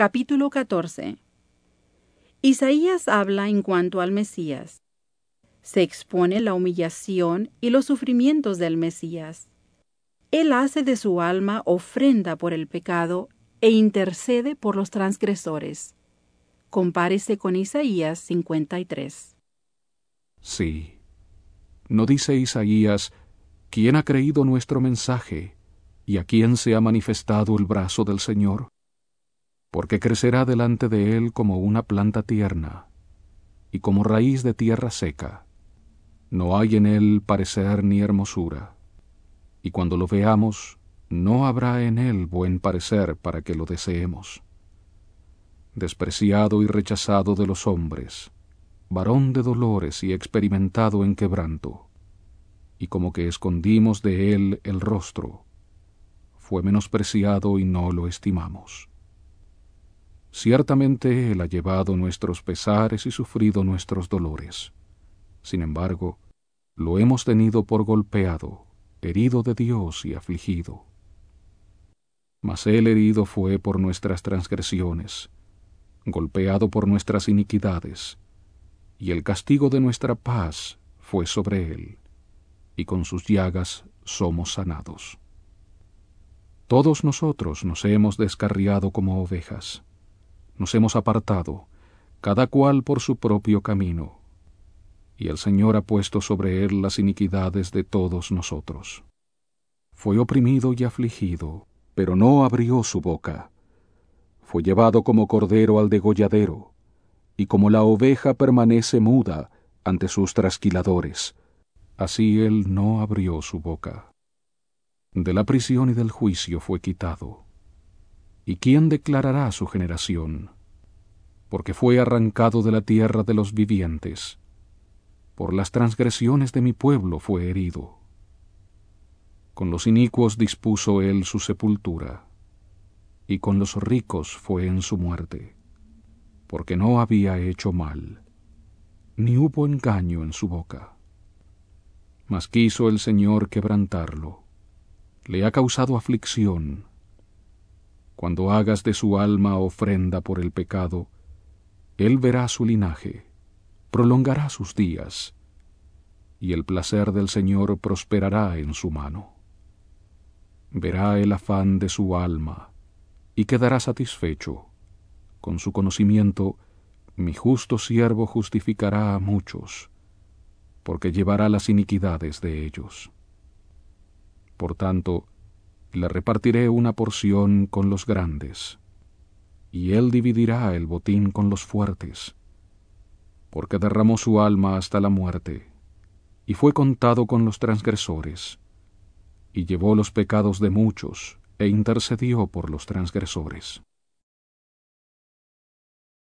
Capítulo 14 Isaías habla en cuanto al Mesías. Se expone la humillación y los sufrimientos del Mesías. Él hace de su alma ofrenda por el pecado e intercede por los transgresores. Compárese con Isaías 53. Sí. ¿No dice Isaías, ¿quién ha creído nuestro mensaje y a quién se ha manifestado el brazo del Señor? Porque crecerá delante de él como una planta tierna y como raíz de tierra seca. No hay en él parecer ni hermosura, y cuando lo veamos, no habrá en él buen parecer para que lo deseemos. Despreciado y rechazado de los hombres, varón de dolores y experimentado en quebranto, y como que escondimos de él el rostro, fue menospreciado y no lo estimamos. Ciertamente él ha llevado nuestros pesares y sufrido nuestros dolores. Sin embargo, lo hemos tenido por golpeado, herido de Dios y afligido. Mas él herido fue por nuestras transgresiones, golpeado por nuestras iniquidades, y el castigo de nuestra paz fue sobre él, y con sus llagas somos sanados. Todos nosotros nos hemos descarriado como ovejas, nos hemos apartado, cada cual por su propio camino, y el Señor ha puesto sobre él las iniquidades de todos nosotros. Fue oprimido y afligido, pero no abrió su boca. Fue llevado como cordero al degolladero, y como la oveja permanece muda ante sus trasquiladores, así él no abrió su boca. De la prisión y del juicio fue quitado. ¿Y quién declarará su generación? Porque fue arrancado de la tierra de los vivientes por las transgresiones de mi pueblo fue herido. Con los inicuos dispuso él su sepultura, y con los ricos fue en su muerte, porque no había hecho mal, ni hubo engaño en su boca. Mas quiso el Señor quebrantarlo, le ha causado aflicción. Cuando hagas de su alma ofrenda por el pecado, él verá su linaje prolongará sus días, y el placer del Señor prosperará en su mano. Verá el afán de su alma, y quedará satisfecho. Con su conocimiento, mi justo siervo justificará a muchos, porque llevará las iniquidades de ellos. Por tanto, le repartiré una porción con los grandes, y él dividirá el botín con los fuertes porque derramó su alma hasta la muerte, y fue contado con los transgresores, y llevó los pecados de muchos, e intercedió por los transgresores.